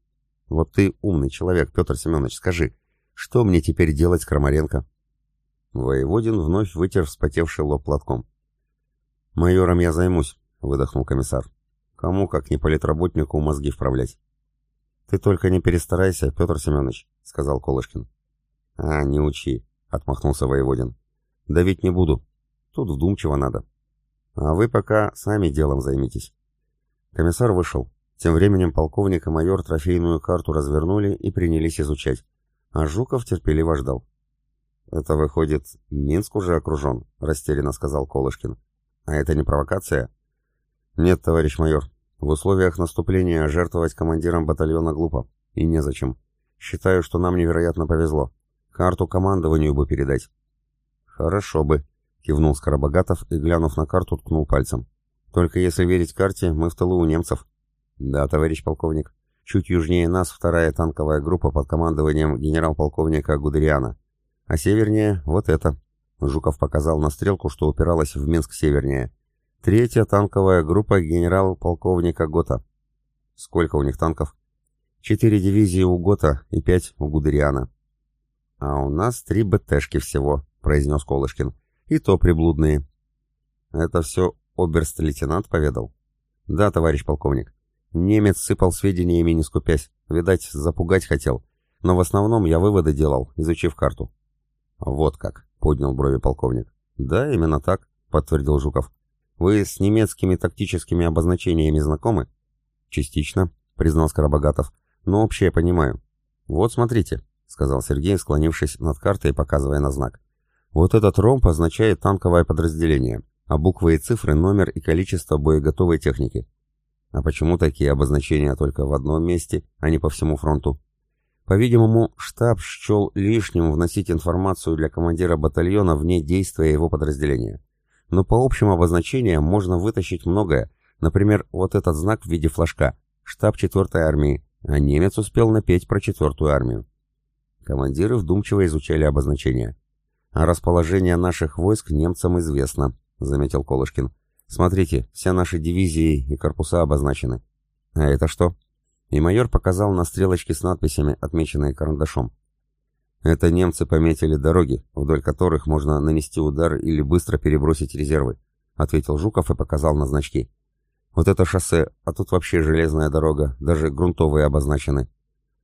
Вот ты умный человек, Петр Семенович, скажи, что мне теперь делать с Крамаренко? Воеводин вновь вытер вспотевший лоб платком. «Майором я займусь», — выдохнул комиссар. «Кому, как не политработнику, мозги вправлять?» «Ты только не перестарайся, Петр Семенович», — сказал Колышкин. «А, не учи», — отмахнулся воеводин. «Давить не буду. Тут вдумчиво надо. А вы пока сами делом займитесь». Комиссар вышел. Тем временем полковник и майор трофейную карту развернули и принялись изучать. А Жуков терпеливо ждал. «Это выходит, Минск уже окружен», — растерянно сказал Колышкин. «А это не провокация?» «Нет, товарищ майор. В условиях наступления жертвовать командиром батальона глупо. И незачем. Считаю, что нам невероятно повезло. Карту командованию бы передать. Хорошо бы, кивнул Скоробогатов и, глянув на карту, ткнул пальцем. Только если верить карте, мы в тылу у немцев. Да, товарищ полковник. Чуть южнее нас вторая танковая группа под командованием генерал-полковника Гудериана. А севернее вот это. Жуков показал на стрелку, что упиралась в Минск севернее. Третья танковая группа генерал-полковника Гота. Сколько у них танков? Четыре дивизии у Гота и пять у Гудериана. «А у нас три БТшки всего», — произнес Колышкин. «И то приблудные». «Это все оберст-лейтенант поведал?» «Да, товарищ полковник. Немец сыпал сведениями, не скупясь. Видать, запугать хотел. Но в основном я выводы делал, изучив карту». «Вот как», — поднял брови полковник. «Да, именно так», — подтвердил Жуков. «Вы с немецкими тактическими обозначениями знакомы?» «Частично», — признал Скоробогатов. но общее понимаю. Вот смотрите, сказал Сергей, склонившись над картой и показывая на знак. Вот этот ромб означает танковое подразделение, а буквы и цифры — номер и количество боеготовой техники. А почему такие обозначения только в одном месте, а не по всему фронту? По-видимому, штаб счел лишним вносить информацию для командира батальона вне действия его подразделения. Но по общим обозначениям можно вытащить многое, например, вот этот знак в виде флажка «Штаб 4-й армии», а немец успел напеть про 4-ю армию. Командиры вдумчиво изучали обозначения. «А расположение наших войск немцам известно», — заметил Колышкин. «Смотрите, все наши дивизии и корпуса обозначены». «А это что?» И майор показал на стрелочки с надписями, отмеченные карандашом. Это немцы пометили дороги, вдоль которых можно нанести удар или быстро перебросить резервы, ответил Жуков и показал на значки. Вот это шоссе, а тут вообще железная дорога, даже грунтовые обозначены.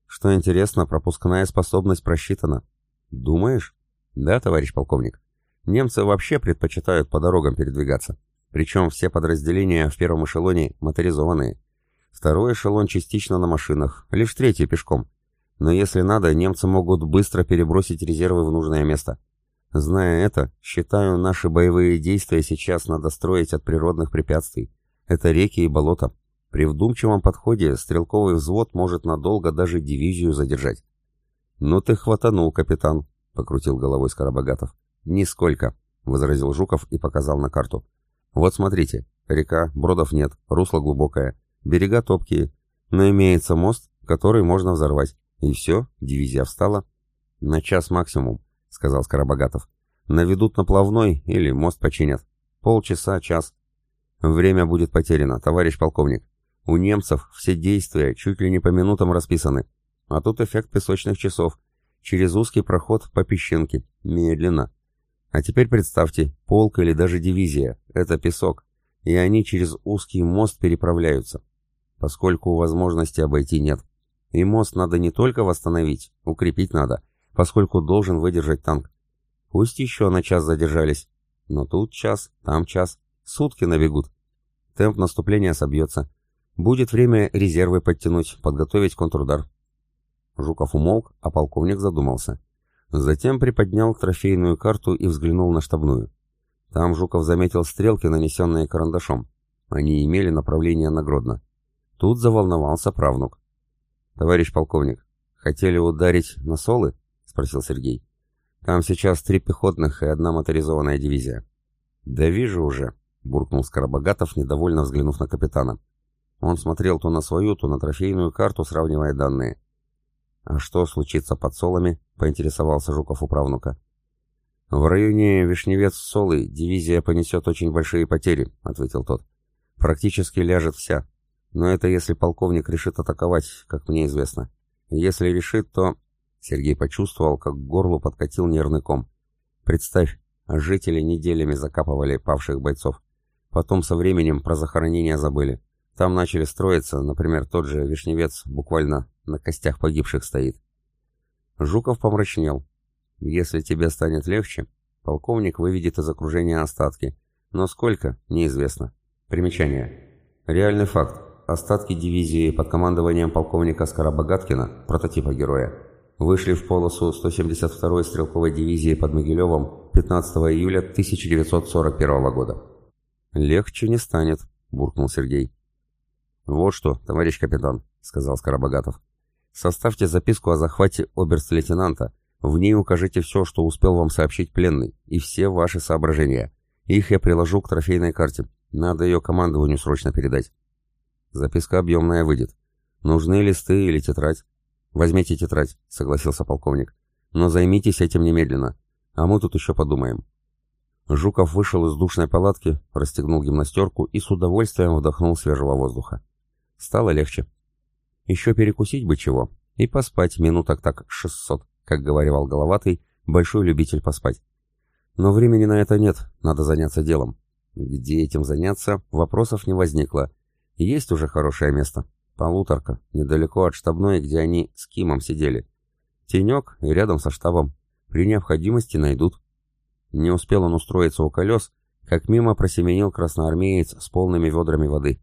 Что интересно, пропускная способность просчитана. Думаешь? Да, товарищ полковник. Немцы вообще предпочитают по дорогам передвигаться. Причем все подразделения в первом эшелоне моторизованные. Второй эшелон частично на машинах, лишь третий пешком. Но если надо, немцы могут быстро перебросить резервы в нужное место. Зная это, считаю, наши боевые действия сейчас надо строить от природных препятствий. Это реки и болота. При вдумчивом подходе стрелковый взвод может надолго даже дивизию задержать. «Ну ты хватанул, капитан», — покрутил головой Скоробогатов. «Нисколько», — возразил Жуков и показал на карту. «Вот смотрите, река, бродов нет, русло глубокое, берега топкие, но имеется мост, который можно взорвать. И все, дивизия встала. На час максимум, сказал Скоробогатов. Наведут на плавной или мост починят. Полчаса, час. Время будет потеряно, товарищ полковник. У немцев все действия чуть ли не по минутам расписаны. А тут эффект песочных часов. Через узкий проход по песчинке. Медленно. А теперь представьте, полк или даже дивизия. Это песок. И они через узкий мост переправляются. Поскольку возможности обойти нет. И мост надо не только восстановить, укрепить надо, поскольку должен выдержать танк. Пусть еще на час задержались, но тут час, там час, сутки набегут. Темп наступления собьется. Будет время резервы подтянуть, подготовить контрудар. Жуков умолк, а полковник задумался. Затем приподнял трофейную карту и взглянул на штабную. Там Жуков заметил стрелки, нанесенные карандашом. Они имели направление на Гродно. Тут заволновался правнук. «Товарищ полковник, хотели ударить на Солы?» — спросил Сергей. «Там сейчас три пехотных и одна моторизованная дивизия». «Да вижу уже», — буркнул Скоробогатов, недовольно взглянув на капитана. Он смотрел то на свою, то на трофейную карту, сравнивая данные. «А что случится под Солами?» — поинтересовался Жуков у правнука. «В районе Вишневец-Солы дивизия понесет очень большие потери», — ответил тот. «Практически ляжет вся. Но это если полковник решит атаковать, как мне известно. Если решит, то... Сергей почувствовал, как к горлу подкатил нервный ком. Представь, жители неделями закапывали павших бойцов. Потом со временем про захоронения забыли. Там начали строиться, например, тот же Вишневец буквально на костях погибших стоит. Жуков помрачнел. Если тебе станет легче, полковник выведет из окружения остатки. Но сколько, неизвестно. Примечание. Реальный факт. Остатки дивизии под командованием полковника Скоробогаткина, прототипа героя, вышли в полосу 172-й стрелковой дивизии под Могилевом 15 июля 1941 года. «Легче не станет», — буркнул Сергей. «Вот что, товарищ капитан», — сказал Скоробогатов. «Составьте записку о захвате оберст-лейтенанта. В ней укажите все, что успел вам сообщить пленный, и все ваши соображения. Их я приложу к трофейной карте. Надо ее командованию срочно передать». Записка объемная выйдет. Нужны листы или тетрадь? Возьмите тетрадь, согласился полковник. Но займитесь этим немедленно, а мы тут еще подумаем. Жуков вышел из душной палатки, расстегнул гимнастерку и с удовольствием вдохнул свежего воздуха. Стало легче. Еще перекусить бы чего и поспать минуток так шестьсот, как говорил Головатый, большой любитель поспать. Но времени на это нет, надо заняться делом. Где этим заняться, вопросов не возникло, есть уже хорошее место. Полуторка, недалеко от штабной, где они с Кимом сидели. Тенек и рядом со штабом. При необходимости найдут. Не успел он устроиться у колес, как мимо просеменил красноармеец с полными ведрами воды.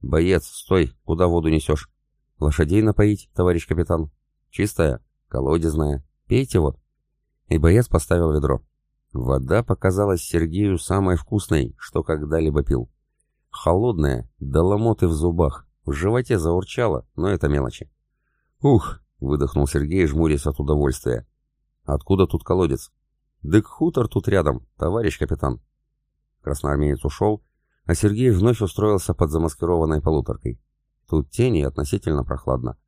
«Боец, стой! Куда воду несешь?» Лошадей напоить, товарищ капитан? Чистая, колодезная. Пейте вот. И боец поставил ведро. Вода показалась Сергею самой вкусной, что когда-либо пил. Холодная, до ломоты в зубах, в животе заурчало, но это мелочи. «Ух!» — выдохнул Сергей, жмурясь от удовольствия. «Откуда тут колодец?» «Дык хутор тут рядом, товарищ капитан». Красноармеец ушел, а Сергей вновь устроился под замаскированной полуторкой. Тут тени относительно прохладно.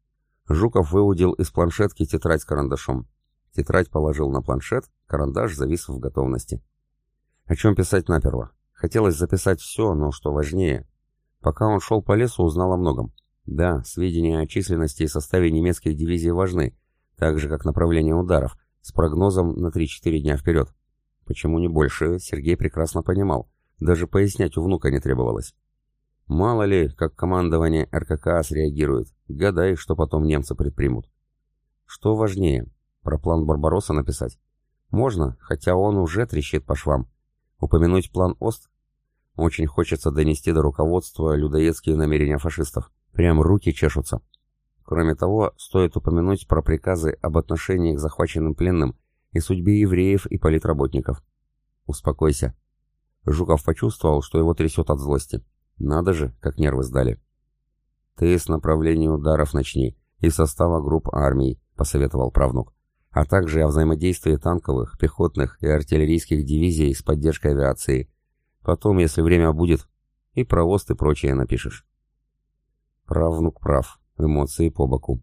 Жуков выудил из планшетки тетрадь с карандашом. Тетрадь положил на планшет, карандаш завис в готовности. О чем писать наперво? Хотелось записать все, но что важнее. Пока он шел по лесу, узнал о многом. Да, сведения о численности и составе немецких дивизий важны, так же, как направление ударов, с прогнозом на 3-4 дня вперед. Почему не больше, Сергей прекрасно понимал. Даже пояснять у внука не требовалось. Мало ли, как командование РКК среагирует. Гадай, что потом немцы предпримут. Что важнее, про план Барбаросса написать? Можно, хотя он уже трещит по швам. Упомянуть план ОСТ? Очень хочется донести до руководства людоедские намерения фашистов. Прям руки чешутся. Кроме того, стоит упомянуть про приказы об отношении к захваченным пленным и судьбе евреев и политработников. Успокойся. Жуков почувствовал, что его трясет от злости. Надо же, как нервы сдали. «Ты с направления ударов начни и состава групп армий», — посоветовал правнук а также о взаимодействии танковых, пехотных и артиллерийских дивизий с поддержкой авиации. Потом, если время будет, и про ОСТ и прочее напишешь. Правнук прав, эмоции по боку.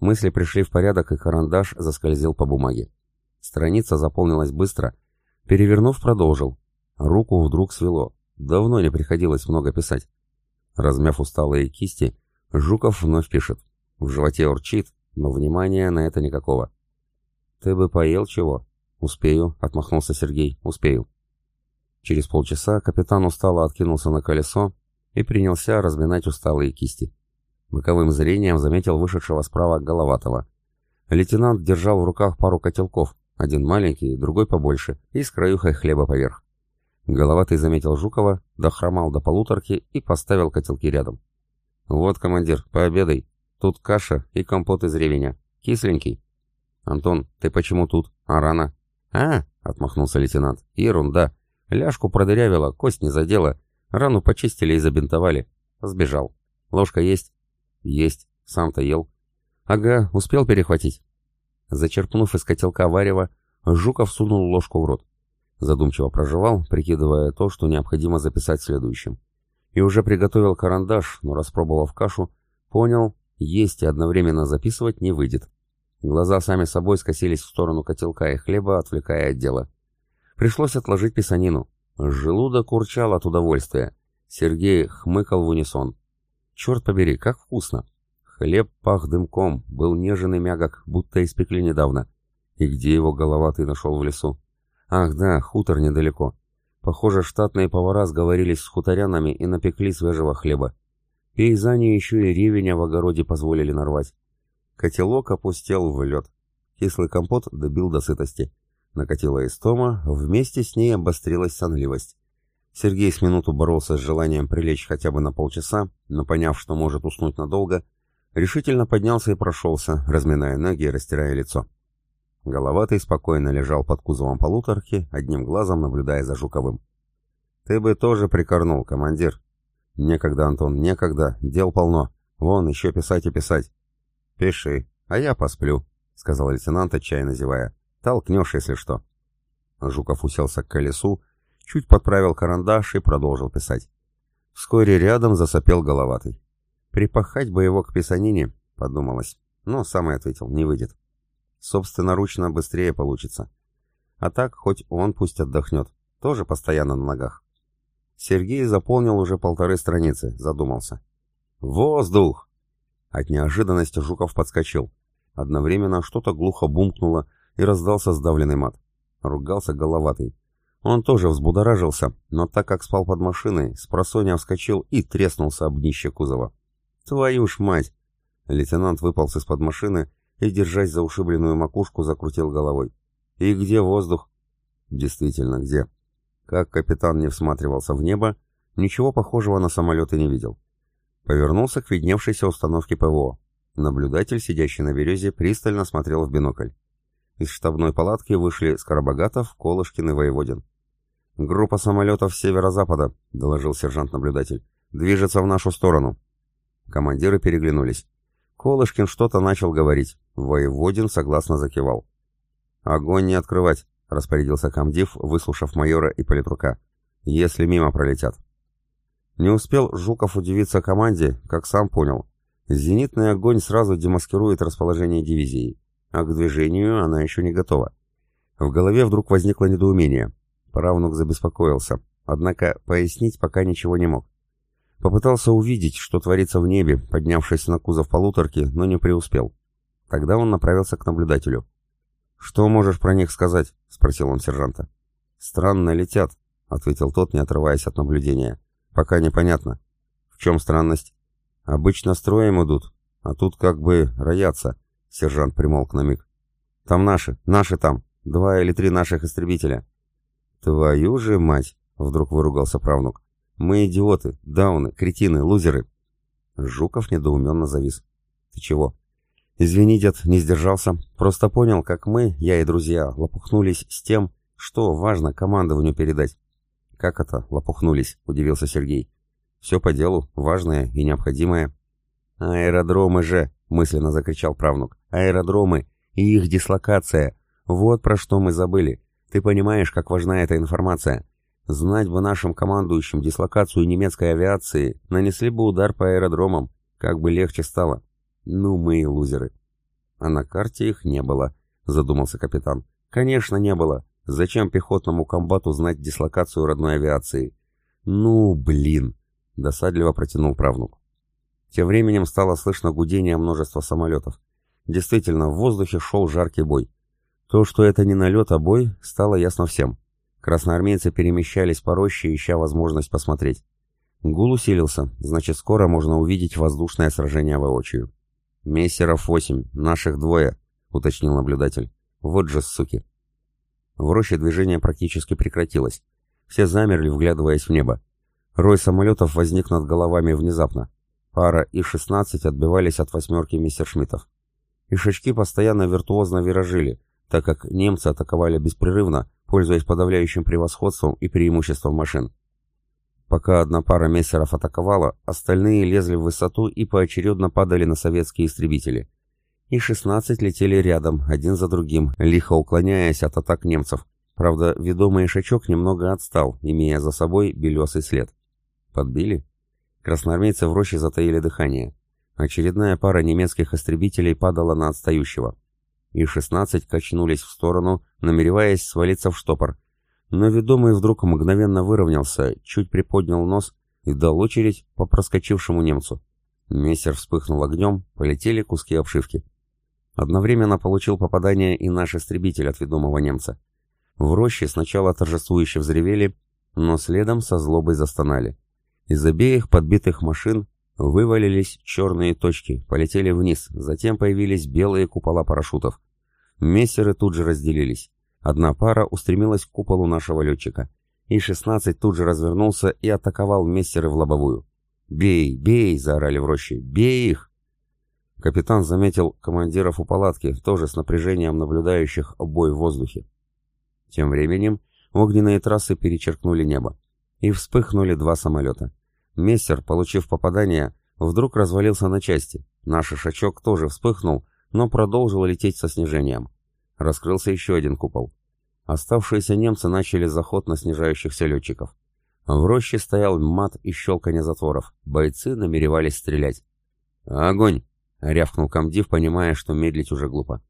Мысли пришли в порядок, и карандаш заскользил по бумаге. Страница заполнилась быстро. Перевернув, продолжил. Руку вдруг свело. Давно не приходилось много писать. Размяв усталые кисти, Жуков вновь пишет. В животе урчит, но внимания на это никакого. «Ты бы поел чего?» «Успею», — отмахнулся Сергей, — «успею». Через полчаса капитан устало откинулся на колесо и принялся разминать усталые кисти. Боковым зрением заметил вышедшего справа Головатого. Лейтенант держал в руках пару котелков, один маленький, другой побольше, и с краюхой хлеба поверх. Головатый заметил Жукова, дохромал до полуторки и поставил котелки рядом. «Вот, командир, пообедай. Тут каша и компот из ревеня. Кисленький. «Антон, ты почему тут? А рано?» «А!» — отмахнулся лейтенант. «Ерунда. Ляжку продырявила, кость не задела. Рану почистили и забинтовали. Сбежал. Ложка есть?» «Есть. Сам-то ел». «Ага, успел перехватить». Зачерпнув из котелка варева, Жуков сунул ложку в рот. Задумчиво проживал, прикидывая то, что необходимо записать следующим. И уже приготовил карандаш, но распробовав кашу, понял, есть и одновременно записывать не выйдет. Глаза сами собой скосились в сторону котелка и хлеба, отвлекая от дела. Пришлось отложить писанину. Желудок урчал от удовольствия. Сергей хмыкал в унисон. «Черт побери, как вкусно!» Хлеб пах дымком, был нежен и мягок, будто испекли недавно. И где его голова ты нашел в лесу? Ах да, хутор недалеко. Похоже, штатные повара сговорились с хуторянами и напекли свежего хлеба. Пейзане еще и ревеня в огороде позволили нарвать. Котелок опустел в лед. Кислый компот добил до сытости. Накатила истома, вместе с ней обострилась сонливость. Сергей с минуту боролся с желанием прилечь хотя бы на полчаса, но поняв, что может уснуть надолго, решительно поднялся и прошелся, разминая ноги и растирая лицо. Головатый спокойно лежал под кузовом полуторки, одним глазом наблюдая за Жуковым. «Ты бы тоже прикорнул, командир». «Некогда, Антон, некогда, дел полно. Вон, еще писать и писать. «Пиши, а я посплю», — сказал лейтенант, отчаянно зевая. «Толкнешь, если что». Жуков уселся к колесу, чуть подправил карандаш и продолжил писать. Вскоре рядом засопел головатый. «Припахать бы его к писанине», — подумалось. Но сам и ответил, не выйдет. Собственноручно быстрее получится. А так, хоть он пусть отдохнет, тоже постоянно на ногах. Сергей заполнил уже полторы страницы, задумался. «Воздух!» От неожиданности Жуков подскочил. Одновременно что-то глухо бумкнуло и раздался сдавленный мат. Ругался головатый. Он тоже взбудоражился, но так как спал под машиной, с просонья вскочил и треснулся об днище кузова. «Твою ж мать!» Лейтенант выполз из-под машины и, держась за ушибленную макушку, закрутил головой. «И где воздух?» «Действительно, где?» Как капитан не всматривался в небо, ничего похожего на самолеты не видел. Повернулся к видневшейся установке ПВО. Наблюдатель, сидящий на березе, пристально смотрел в бинокль. Из штабной палатки вышли Скоробогатов, Колышкин и Воеводин. «Группа самолетов с северо-запада», — доложил сержант-наблюдатель. «Движется в нашу сторону». Командиры переглянулись. Колышкин что-то начал говорить. Воеводин согласно закивал. «Огонь не открывать», — распорядился комдив, выслушав майора и политрука. «Если мимо пролетят». Не успел Жуков удивиться команде, как сам понял. Зенитный огонь сразу демаскирует расположение дивизии, а к движению она еще не готова. В голове вдруг возникло недоумение. Правнук забеспокоился, однако пояснить пока ничего не мог. Попытался увидеть, что творится в небе, поднявшись на кузов полуторки, но не преуспел. Тогда он направился к наблюдателю. «Что можешь про них сказать?» — спросил он сержанта. «Странно летят», — ответил тот, не отрываясь от наблюдения. «Пока непонятно». «В чем странность?» «Обычно строем идут, а тут как бы роятся», — сержант примолк на миг. «Там наши, наши там, два или три наших истребителя». «Твою же мать!» — вдруг выругался правнук. «Мы идиоты, дауны, кретины, лузеры!» Жуков недоуменно завис. «Ты чего?» «Извини, дед, не сдержался. Просто понял, как мы, я и друзья, лопухнулись с тем, что важно командованию передать». «Как это лопухнулись?» — удивился Сергей. «Все по делу, важное и необходимое». «Аэродромы же!» — мысленно закричал правнук. «Аэродромы и их дислокация! Вот про что мы забыли. Ты понимаешь, как важна эта информация. Знать бы нашим командующим дислокацию немецкой авиации, нанесли бы удар по аэродромам, как бы легче стало. Ну мы и лузеры. А на карте их не было, задумался капитан. Конечно, не было. Зачем пехотному комбату знать дислокацию родной авиации? Ну, блин, досадливо протянул правнук. Тем временем стало слышно гудение множества самолетов. Действительно, в воздухе шел жаркий бой. То, что это не налет, а бой, стало ясно всем. Красноармейцы перемещались по роще, ища возможность посмотреть. Гул усилился, значит, скоро можно увидеть воздушное сражение воочию. «Мессеров восемь, наших двое», — уточнил наблюдатель. «Вот же суки». В роще движение практически прекратилось. Все замерли, вглядываясь в небо. Рой самолетов возник над головами внезапно. Пара И-16 отбивались от восьмерки мессершмиттов. Ишачки постоянно виртуозно виражили, так как немцы атаковали беспрерывно, пользуясь подавляющим превосходством и преимуществом машин. Пока одна пара мессеров атаковала, остальные лезли в высоту и поочередно падали на советские истребители. И 16 летели рядом, один за другим, лихо уклоняясь от атак немцев. Правда, ведомый Ишачок немного отстал, имея за собой белесый след. Подбили? Красноармейцы в роще затаили дыхание. Очередная пара немецких истребителей падала на отстающего и шестнадцать качнулись в сторону, намереваясь свалиться в штопор. Но ведомый вдруг мгновенно выровнялся, чуть приподнял нос и дал очередь по проскочившему немцу. Мессер вспыхнул огнем, полетели куски обшивки. Одновременно получил попадание и наш истребитель от ведомого немца. В роще сначала торжествующе взревели, но следом со злобой застонали. Из обеих подбитых машин Вывалились черные точки, полетели вниз, затем появились белые купола парашютов. Мессеры тут же разделились. Одна пара устремилась к куполу нашего летчика. И-16 тут же развернулся и атаковал мессеры в лобовую. «Бей, бей!» — заорали в роще. «Бей их!» Капитан заметил командиров у палатки, тоже с напряжением наблюдающих бой в воздухе. Тем временем огненные трассы перечеркнули небо. И вспыхнули два самолета. Мессер, получив попадание, вдруг развалился на части. Наш ишачок тоже вспыхнул, но продолжил лететь со снижением. Раскрылся еще один купол. Оставшиеся немцы начали заход на снижающихся летчиков. В роще стоял мат и щелканье затворов. Бойцы намеревались стрелять. «Огонь!» — рявкнул комдив, понимая, что медлить уже глупо.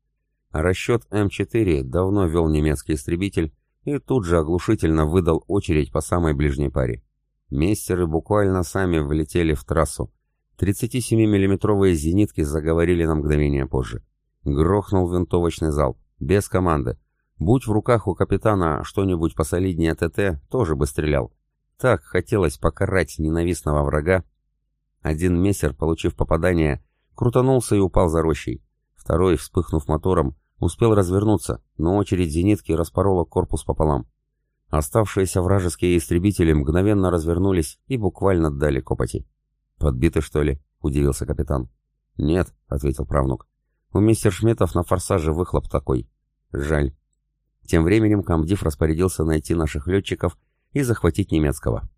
Расчет М4 давно вел немецкий истребитель и тут же оглушительно выдал очередь по самой ближней паре. Мессеры буквально сами влетели в трассу. 37-миллиметровые зенитки заговорили на мгновение позже. Грохнул винтовочный залп, без команды. Будь в руках у капитана что-нибудь посолиднее ТТ, тоже бы стрелял. Так хотелось покарать ненавистного врага. Один мессер, получив попадание, крутанулся и упал за рощей. Второй, вспыхнув мотором, успел развернуться, но очередь зенитки распорола корпус пополам. Оставшиеся вражеские истребители мгновенно развернулись и буквально дали копоти. «Подбиты, что ли?» — удивился капитан. «Нет», — ответил правнук. «У мистер Шметов на форсаже выхлоп такой. Жаль». Тем временем комдив распорядился найти наших летчиков и захватить немецкого.